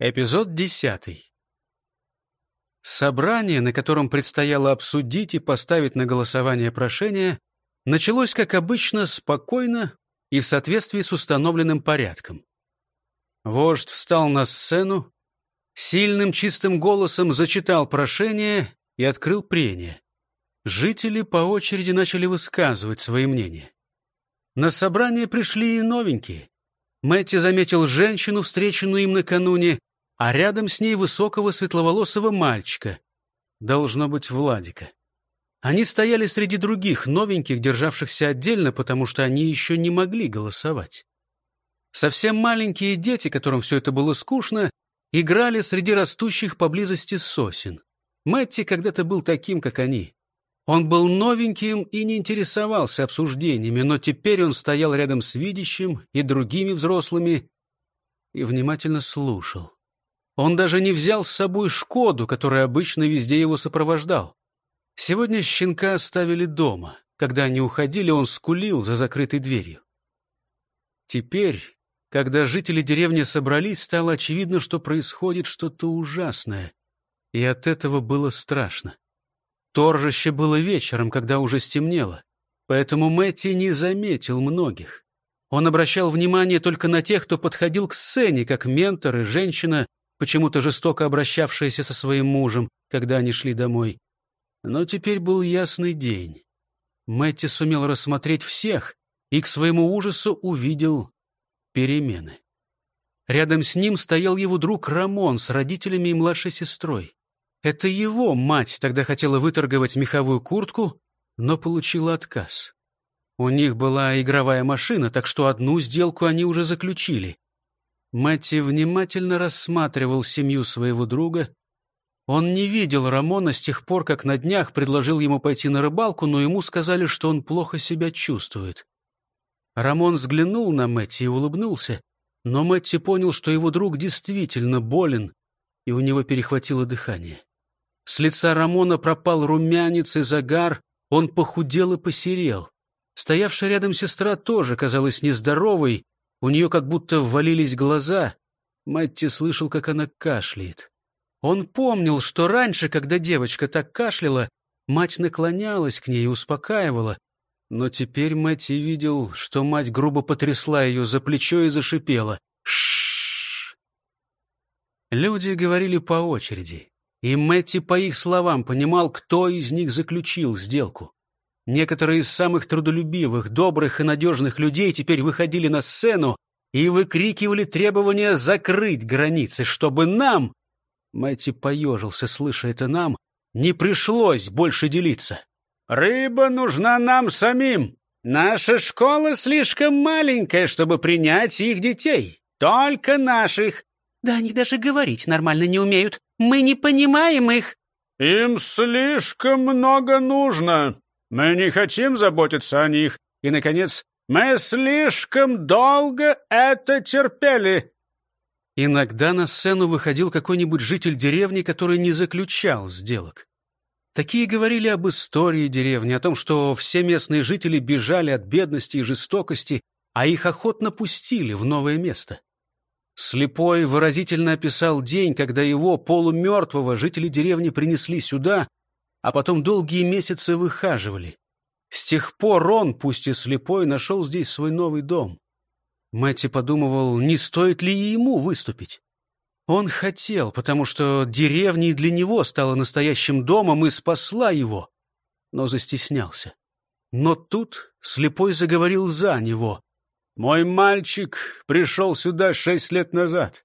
Эпизод десятый. Собрание, на котором предстояло обсудить и поставить на голосование прошение, началось, как обычно, спокойно и в соответствии с установленным порядком. Вождь встал на сцену, сильным чистым голосом зачитал прошение и открыл прение. Жители по очереди начали высказывать свои мнения. На собрание пришли и новенькие. Мэтти заметил женщину, встреченную им накануне, а рядом с ней высокого светловолосого мальчика. Должно быть, Владика. Они стояли среди других новеньких, державшихся отдельно, потому что они еще не могли голосовать. Совсем маленькие дети, которым все это было скучно, играли среди растущих поблизости сосен. Мэтти когда-то был таким, как они. Он был новеньким и не интересовался обсуждениями, но теперь он стоял рядом с видящим и другими взрослыми и внимательно слушал. Он даже не взял с собой Шкоду, которая обычно везде его сопровождал. Сегодня щенка оставили дома. Когда они уходили, он скулил за закрытой дверью. Теперь, когда жители деревни собрались, стало очевидно, что происходит что-то ужасное. И от этого было страшно. Торжище было вечером, когда уже стемнело, поэтому Мэтти не заметил многих. Он обращал внимание только на тех, кто подходил к сцене, как ментор и женщина, почему-то жестоко обращавшаяся со своим мужем, когда они шли домой. Но теперь был ясный день. Мэтти сумел рассмотреть всех и к своему ужасу увидел перемены. Рядом с ним стоял его друг Рамон с родителями и младшей сестрой. Это его мать тогда хотела выторговать меховую куртку, но получила отказ. У них была игровая машина, так что одну сделку они уже заключили. Мэтти внимательно рассматривал семью своего друга. Он не видел Рамона с тех пор, как на днях предложил ему пойти на рыбалку, но ему сказали, что он плохо себя чувствует. Рамон взглянул на Мэтти и улыбнулся, но Мэтти понял, что его друг действительно болен, и у него перехватило дыхание. С лица Рамона пропал румянец и загар, он похудел и посерел. Стоявшая рядом сестра тоже казалась нездоровой, у нее как будто ввалились глаза. Матти слышал, как она кашляет. Он помнил, что раньше, когда девочка так кашляла, мать наклонялась к ней и успокаивала. Но теперь Мэтти видел, что мать грубо потрясла ее за плечо и зашипела. Шш. Люди говорили по очереди. И Мэтти, по их словам, понимал, кто из них заключил сделку. Некоторые из самых трудолюбивых, добрых и надежных людей теперь выходили на сцену и выкрикивали требования закрыть границы, чтобы нам, Мэтти поежился, слыша это нам, не пришлось больше делиться. «Рыба нужна нам самим. Наша школа слишком маленькая, чтобы принять их детей. Только наших. Да они даже говорить нормально не умеют. Мы не понимаем их. Им слишком много нужно. Мы не хотим заботиться о них. И, наконец, мы слишком долго это терпели. Иногда на сцену выходил какой-нибудь житель деревни, который не заключал сделок. Такие говорили об истории деревни, о том, что все местные жители бежали от бедности и жестокости, а их охотно пустили в новое место. Слепой выразительно описал день, когда его, полумертвого, жители деревни принесли сюда, а потом долгие месяцы выхаживали. С тех пор он, пусть и слепой, нашел здесь свой новый дом. Мэтти подумывал, не стоит ли и ему выступить. Он хотел, потому что деревня и для него стала настоящим домом и спасла его, но застеснялся. Но тут слепой заговорил за него. Мой мальчик пришел сюда шесть лет назад.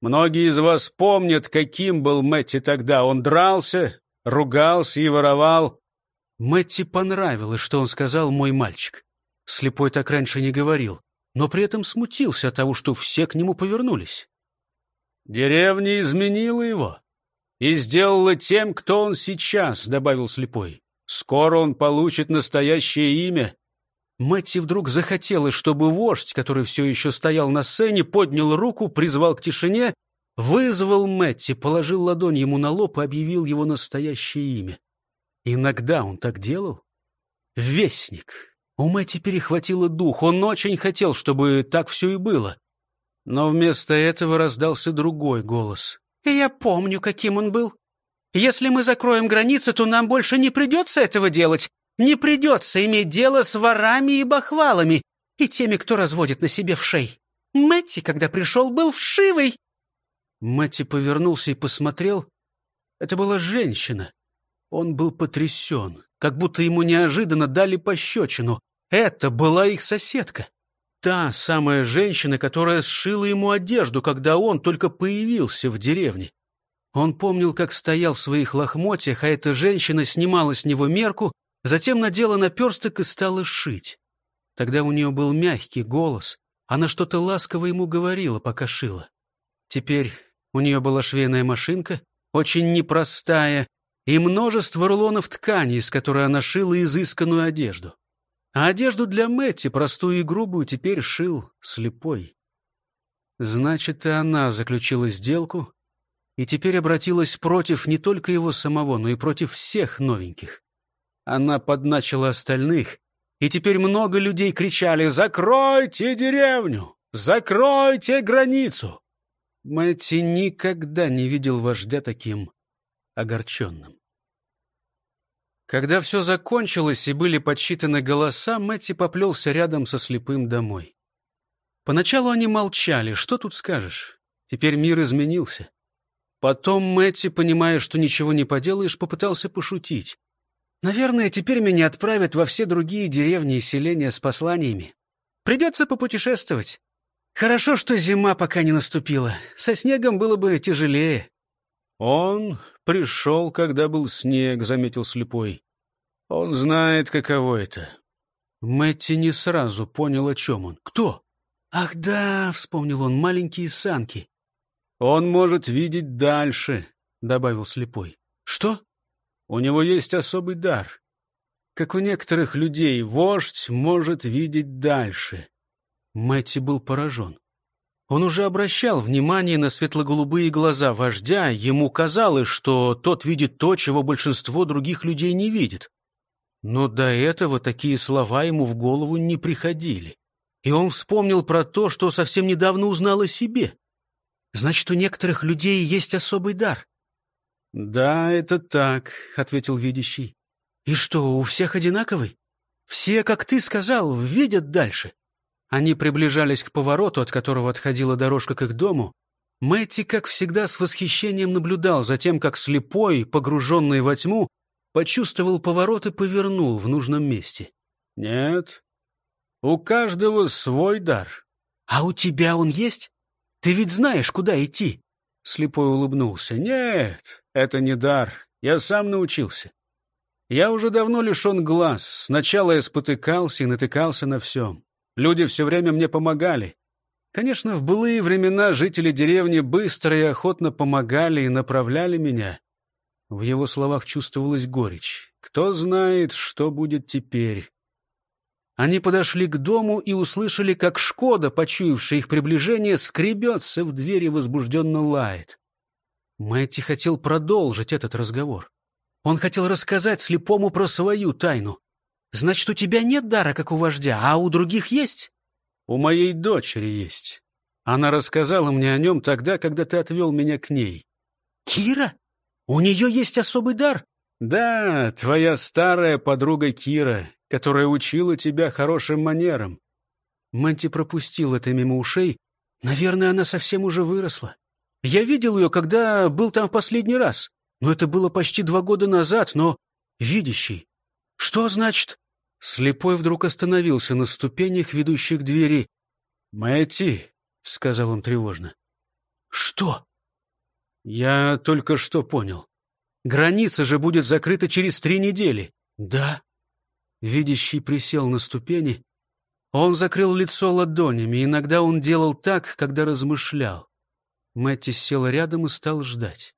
Многие из вас помнят, каким был Мэтти тогда. Он дрался, ругался и воровал. Мэтти понравилось, что он сказал «мой мальчик». Слепой так раньше не говорил, но при этом смутился от того, что все к нему повернулись. «Деревня изменила его и сделала тем, кто он сейчас», — добавил слепой. «Скоро он получит настоящее имя, Мэтти вдруг захотелось, чтобы вождь, который все еще стоял на сцене, поднял руку, призвал к тишине, вызвал Мэтти, положил ладонь ему на лоб и объявил его настоящее имя. Иногда он так делал. Вестник. У Мэтти перехватило дух. Он очень хотел, чтобы так все и было. Но вместо этого раздался другой голос. «Я помню, каким он был. Если мы закроем границы, то нам больше не придется этого делать. Не придется иметь дело с ворами и бахвалами и теми, кто разводит на себе вшей. Мэтти, когда пришел, был вшивый». Мэтти повернулся и посмотрел. Это была женщина. Он был потрясен, как будто ему неожиданно дали пощечину. Это была их соседка. Та самая женщина, которая сшила ему одежду, когда он только появился в деревне. Он помнил, как стоял в своих лохмотьях, а эта женщина снимала с него мерку, затем надела наперсток и стала шить. Тогда у нее был мягкий голос. Она что-то ласково ему говорила, пока шила. Теперь у нее была швейная машинка, очень непростая, и множество рулонов ткани, из которой она шила изысканную одежду. А одежду для Мэтти, простую и грубую, теперь шил слепой. Значит, и она заключила сделку и теперь обратилась против не только его самого, но и против всех новеньких. Она подначила остальных, и теперь много людей кричали «Закройте деревню! Закройте границу!» Мэтти никогда не видел вождя таким огорченным. Когда все закончилось и были подсчитаны голоса, Мэтти поплелся рядом со слепым домой. Поначалу они молчали, что тут скажешь? Теперь мир изменился. Потом Мэтти, понимая, что ничего не поделаешь, попытался пошутить. Наверное, теперь меня отправят во все другие деревни и селения с посланиями. Придется попутешествовать. Хорошо, что зима пока не наступила. Со снегом было бы тяжелее. Он пришел, когда был снег, — заметил слепой. Он знает, каково это. Мэтти не сразу понял, о чем он. Кто? Ах да, — вспомнил он, — маленькие санки. Он может видеть дальше, — добавил слепой. Что? У него есть особый дар. Как у некоторых людей, вождь может видеть дальше. Мэтти был поражен. Он уже обращал внимание на светло-голубые глаза вождя, ему казалось, что тот видит то, чего большинство других людей не видит. Но до этого такие слова ему в голову не приходили. И он вспомнил про то, что совсем недавно узнал о себе. Значит, у некоторых людей есть особый дар. «Да, это так», — ответил видящий. «И что, у всех одинаковый? Все, как ты сказал, видят дальше». Они приближались к повороту, от которого отходила дорожка к их дому. Мэтти, как всегда, с восхищением наблюдал за тем, как слепой, погруженный во тьму, почувствовал поворот и повернул в нужном месте. «Нет, у каждого свой дар». «А у тебя он есть? Ты ведь знаешь, куда идти?» Слепой улыбнулся. «Нет, это не дар. Я сам научился. Я уже давно лишен глаз. Сначала я спотыкался и натыкался на все. Люди все время мне помогали. Конечно, в былые времена жители деревни быстро и охотно помогали и направляли меня. В его словах чувствовалась горечь. Кто знает, что будет теперь. Они подошли к дому и услышали, как Шкода, почуявшая их приближение, скребется в двери возбужденно лает. Мэтти хотел продолжить этот разговор. Он хотел рассказать слепому про свою тайну. «Значит, у тебя нет дара, как у вождя, а у других есть?» «У моей дочери есть. Она рассказала мне о нем тогда, когда ты отвел меня к ней». «Кира? У нее есть особый дар?» «Да, твоя старая подруга Кира, которая учила тебя хорошим манерам». Мэнти пропустил это мимо ушей. «Наверное, она совсем уже выросла. Я видел ее, когда был там в последний раз. Но это было почти два года назад, но видящий. Что значит? Слепой вдруг остановился на ступенях, ведущих к двери. «Мэтти», — сказал он тревожно. «Что?» «Я только что понял. Граница же будет закрыта через три недели». «Да». Видящий присел на ступени. Он закрыл лицо ладонями. Иногда он делал так, когда размышлял. Мэтти сел рядом и стал ждать.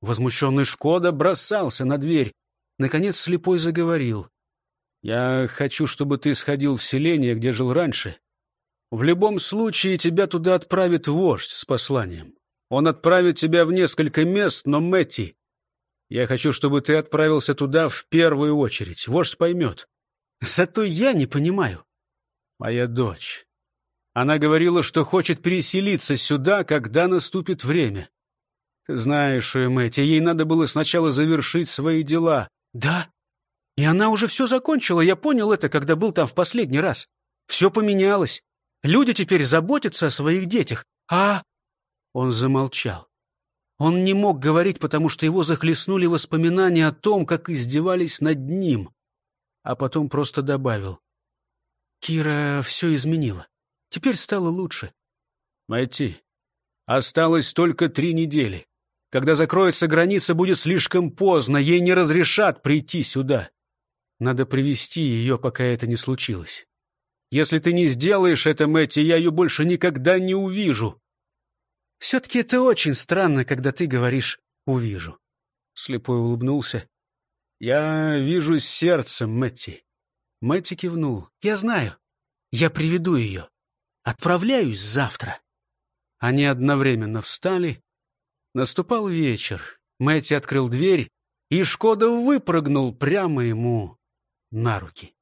Возмущенный Шкода бросался на дверь. Наконец слепой заговорил. «Я хочу, чтобы ты сходил в селение, где жил раньше. В любом случае тебя туда отправит вождь с посланием. Он отправит тебя в несколько мест, но, Мэтти, я хочу, чтобы ты отправился туда в первую очередь. Вождь поймет. Зато я не понимаю. Моя дочь. Она говорила, что хочет переселиться сюда, когда наступит время. Ты знаешь, Мэтти, ей надо было сначала завершить свои дела. Да, и она уже все закончила, я понял это, когда был там в последний раз. Все поменялось. Люди теперь заботятся о своих детях, а...» Он замолчал. Он не мог говорить, потому что его захлестнули воспоминания о том, как издевались над ним. А потом просто добавил. «Кира все изменила. Теперь стало лучше». «Мэтти, осталось только три недели. Когда закроется граница, будет слишком поздно. Ей не разрешат прийти сюда. Надо привести ее, пока это не случилось. Если ты не сделаешь это, Мэтти, я ее больше никогда не увижу. Все-таки это очень странно, когда ты говоришь «увижу». Слепой улыбнулся. Я вижу сердцем, Мэтти. Мэтти кивнул. Я знаю. Я приведу ее. Отправляюсь завтра. Они одновременно встали. Наступал вечер. Мэтти открыл дверь, и Шкода выпрыгнул прямо ему на руки.